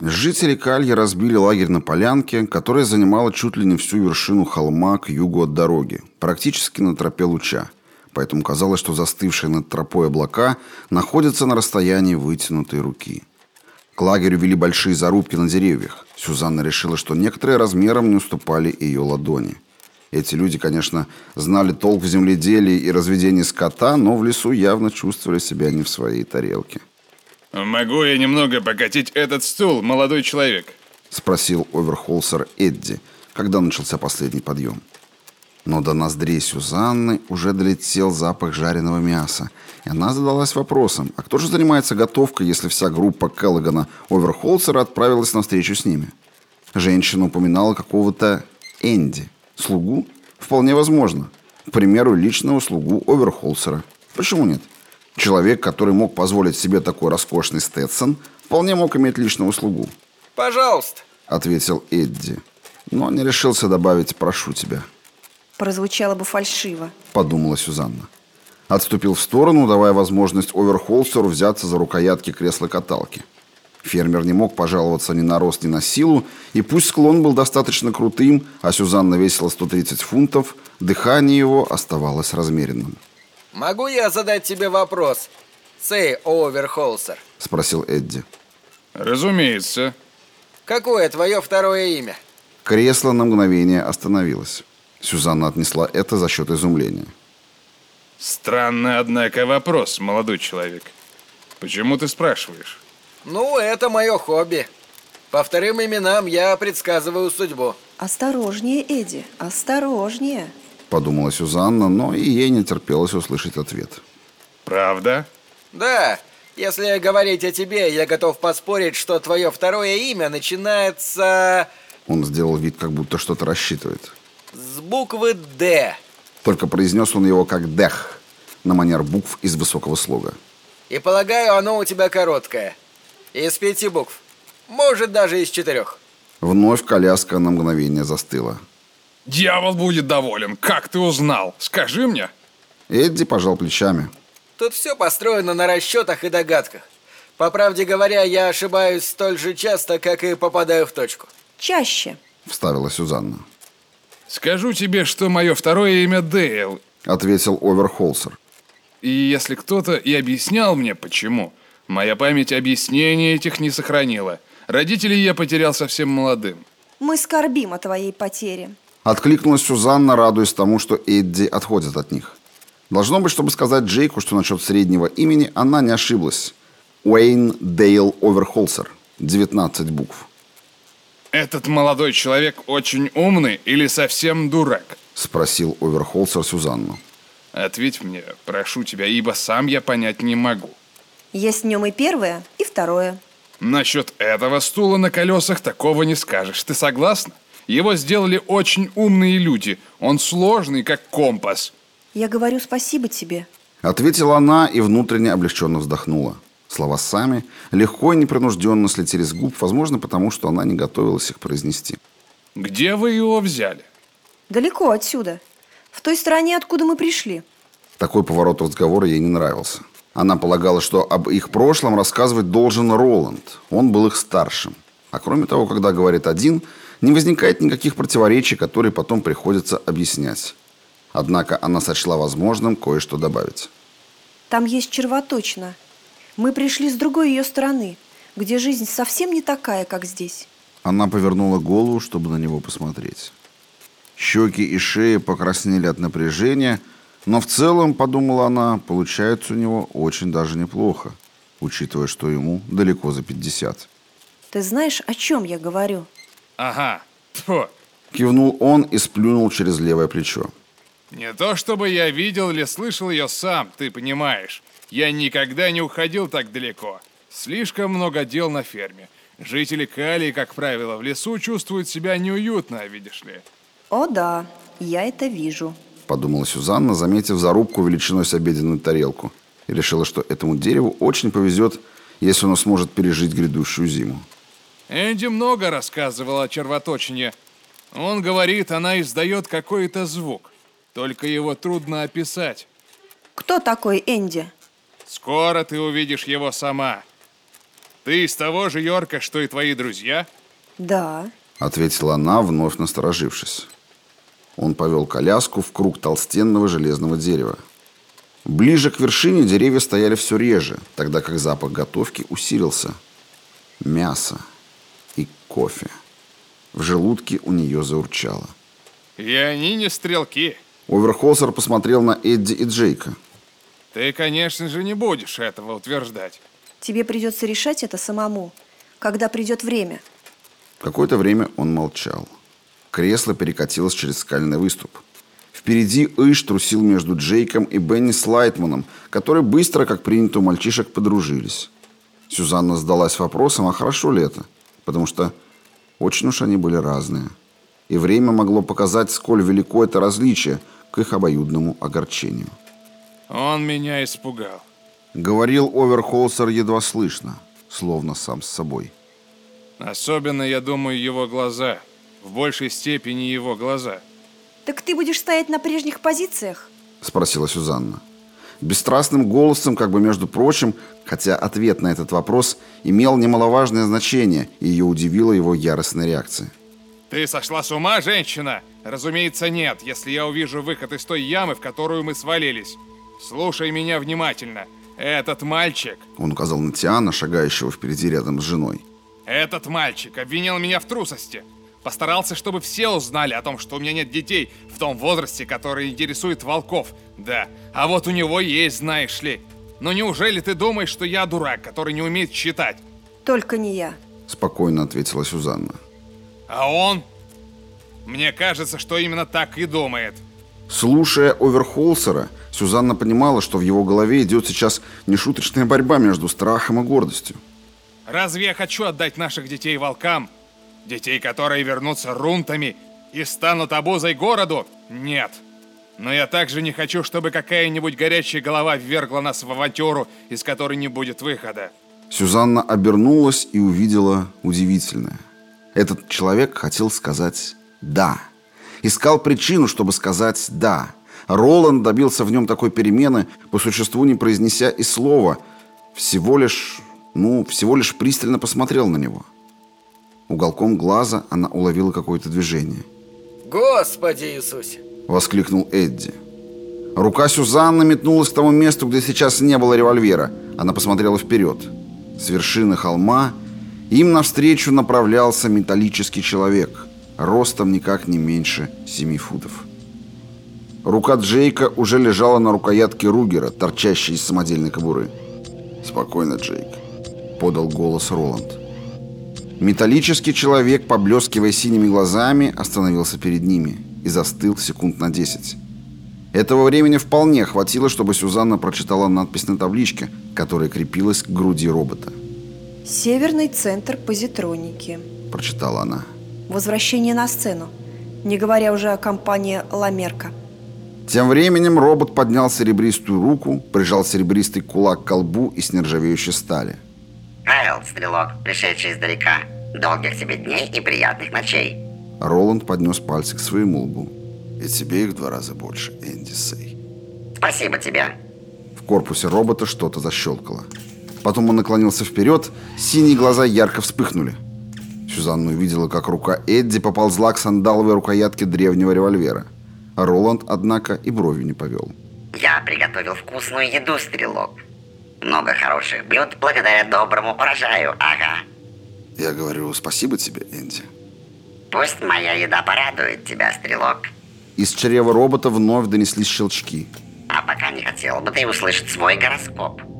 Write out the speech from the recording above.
Жители Кальи разбили лагерь на полянке, которая занимала чуть ли не всю вершину холма к югу от дороги, практически на тропе луча. Поэтому казалось, что застывшие над тропой облака находятся на расстоянии вытянутой руки. К лагерю вели большие зарубки на деревьях. Сюзанна решила, что некоторые размером не уступали ее ладони. Эти люди, конечно, знали толк в земледелии и разведении скота, но в лесу явно чувствовали себя не в своей тарелке. «Могу я немного покатить этот стул, молодой человек?» — спросил оверхолсер Эдди, когда начался последний подъем. Но до ноздрей Сюзанны уже долетел запах жареного мяса, и она задалась вопросом, а кто же занимается готовкой, если вся группа Келлогана Оверхолсера отправилась на встречу с ними? Женщина упоминала какого-то Энди. Слугу? Вполне возможно. К примеру, личного слугу Оверхолсера. Почему нет? Человек, который мог позволить себе такой роскошный Сtetсон, вполне мог иметь личного слугу. «Пожалуйста», — ответил Эдди. Но не решился добавить «прошу тебя». Прозвучало бы фальшиво, — подумала Сюзанна. Отступил в сторону, давая возможность Оверхолсеру взяться за рукоятки кресла-каталки. Фермер не мог пожаловаться ни на рост, ни на силу, и пусть склон был достаточно крутым, а Сюзанна весила 130 фунтов, дыхание его оставалось размеренным. Могу я задать тебе вопрос, Сэй Оверхолсер? Спросил Эдди. Разумеется. Какое твое второе имя? Кресло на мгновение остановилось. Сюзанна отнесла это за счет изумления. Странный, однако, вопрос, молодой человек. Почему ты спрашиваешь? Ну, это мое хобби. По вторым именам я предсказываю судьбу. Осторожнее, Эдди, осторожнее подумала Сюзанна, но и ей не терпелось услышать ответ. Правда? Да. Если говорить о тебе, я готов поспорить, что твое второе имя начинается... Он сделал вид, как будто что-то рассчитывает. С буквы «Д». Только произнес он его как «дэх», на манер букв из высокого слога. И полагаю, оно у тебя короткое. Из пяти букв. Может, даже из четырех. Вновь коляска на мгновение застыла. Дьявол будет доволен. Как ты узнал? Скажи мне. Эдди пожал плечами. Тут все построено на расчетах и догадках. По правде говоря, я ошибаюсь столь же часто, как и попадаю в точку. Чаще. Вставила Сюзанна. Скажу тебе, что мое второе имя Дейл. Ответил Оверхолсер. И если кто-то и объяснял мне, почему, моя память объяснений этих не сохранила. Родителей я потерял совсем молодым. Мы скорбим о твоей потере. Откликнулась Сюзанна, радуясь тому, что Эдди отходит от них. Должно быть, чтобы сказать Джейку, что насчет среднего имени она не ошиблась. Уэйн Дейл Оверхолсер. 19 букв. «Этот молодой человек очень умный или совсем дурак?» Спросил Оверхолсер Сюзанну. «Ответь мне, прошу тебя, ибо сам я понять не могу». Есть в нем и первое, и второе. Насчет этого стула на колесах такого не скажешь. Ты согласна? Его сделали очень умные люди. Он сложный, как компас. Я говорю спасибо тебе. Ответила она и внутренне облегченно вздохнула. Слова сами легко и непринужденно слетели с губ, возможно, потому что она не готовилась их произнести. Где вы его взяли? Далеко отсюда. В той стране, откуда мы пришли. Такой поворот разговора ей не нравился. Она полагала, что об их прошлом рассказывать должен Роланд. Он был их старшим. А кроме того, когда говорит один – не возникает никаких противоречий, которые потом приходится объяснять. Однако она сочла возможным кое-что добавить. Там есть червоточина. Мы пришли с другой ее стороны, где жизнь совсем не такая, как здесь. Она повернула голову, чтобы на него посмотреть. Щеки и шея покраснели от напряжения, но в целом, подумала она, получается у него очень даже неплохо, учитывая, что ему далеко за 50. Ты знаешь, о чем я говорю? Ага. Тьфу. Кивнул он и сплюнул через левое плечо. Не то чтобы я видел или слышал ее сам, ты понимаешь. Я никогда не уходил так далеко. Слишком много дел на ферме. Жители Калии, как правило, в лесу чувствуют себя неуютно, видишь ли. О да, я это вижу. Подумала Сюзанна, заметив зарубку величиной с обеденную тарелку. И решила, что этому дереву очень повезет, если оно сможет пережить грядущую зиму. Энди много рассказывал о червоточине. Он говорит, она издает какой-то звук. Только его трудно описать. Кто такой Энди? Скоро ты увидишь его сама. Ты из того же Йорка, что и твои друзья? Да. Ответила она, вновь насторожившись. Он повел коляску в круг толстенного железного дерева. Ближе к вершине деревья стояли все реже, тогда как запах готовки усилился. Мясо и кофе. В желудке у нее заурчало. И они не стрелки. Оверхолсер посмотрел на Эдди и Джейка. Ты, конечно же, не будешь этого утверждать. Тебе придется решать это самому, когда придет время. Какое-то время он молчал. Кресло перекатилось через скальный выступ. Впереди Иш трусил между Джейком и Бенни Слайтманом, которые быстро, как принято у мальчишек, подружились. Сюзанна задалась вопросом, а хорошо ли это? Потому что очень уж они были разные. И время могло показать, сколь велико это различие к их обоюдному огорчению. Он меня испугал. Говорил Оверхолсер едва слышно, словно сам с собой. Особенно, я думаю, его глаза. В большей степени его глаза. Так ты будешь стоять на прежних позициях? Спросила Сюзанна. Бесстрастным голосом, как бы между прочим, хотя ответ на этот вопрос имел немаловажное значение, и ее удивила его яростная реакция. Ты сошла с ума, женщина? Разумеется, нет, если я увижу выход из той ямы, в которую мы свалились. Слушай меня внимательно. Этот мальчик... Он указал на Тиана, шагающего впереди рядом с женой. Этот мальчик обвинил меня в трусости. Постарался, чтобы все узнали о том, что у меня нет детей в том возрасте, который интересует волков. Да, а вот у него есть, знаешь ли. Но неужели ты думаешь, что я дурак, который не умеет читать? Только не я. Спокойно ответила Сюзанна. А он? Мне кажется, что именно так и думает. Слушая Оверхолсера, Сюзанна понимала, что в его голове идет сейчас нешуточная борьба между страхом и гордостью. Разве я хочу отдать наших детей волкам? Детей, которые вернутся рунтами и станут обузой городу? Нет. Но я также не хочу, чтобы какая-нибудь горячая голова ввергла нас в авантюру, из которой не будет выхода. Сюзанна обернулась и увидела удивительное. Этот человек хотел сказать «да». Искал причину, чтобы сказать «да». Роланд добился в нем такой перемены, по существу не произнеся и слова, всего лишь, ну, всего лишь пристально посмотрел на него. Уголком глаза она уловила какое-то движение. Господи Иисусе! Воскликнул Эдди. Рука Сюзанны метнулась к тому месту, где сейчас не было револьвера. Она посмотрела вперед. С вершины холма им навстречу направлялся металлический человек, ростом никак не меньше семи футов. Рука Джейка уже лежала на рукоятке Ругера, торчащей из самодельной кобуры. «Спокойно, Джейк», — подал голос Роланд. Металлический человек, поблескивая синими глазами, остановился перед ними и застыл секунд на десять. Этого времени вполне хватило, чтобы Сюзанна прочитала надпись на табличке, которая крепилась к груди робота. «Северный центр позитроники», – прочитала она. «Возвращение на сцену, не говоря уже о компании «Ламерка». Тем временем робот поднял серебристую руку, прижал серебристый кулак к колбу и с нержавеющей стали. Стрелок, пришедший издалека. Долгих тебе дней и приятных ночей. Роланд поднес пальцы к своему лбу. И тебе их в два раза больше, Энди Сей. Спасибо тебе. В корпусе робота что-то защелкало. Потом он наклонился вперед, синие глаза ярко вспыхнули. Сюзанна увидела, как рука Эдди поползла к сандаловой рукоятке древнего револьвера. А Роланд, однако, и бровью не повел. «Я приготовил вкусную еду, стрелок. Много хороших блюд благодаря доброму урожаю, ага». «Я говорю спасибо тебе, Энди». «Пусть моя еда порадует тебя, стрелок». Из чрева робота вновь донеслись щелчки. «А пока не хотел бы ты услышать свой гороскоп».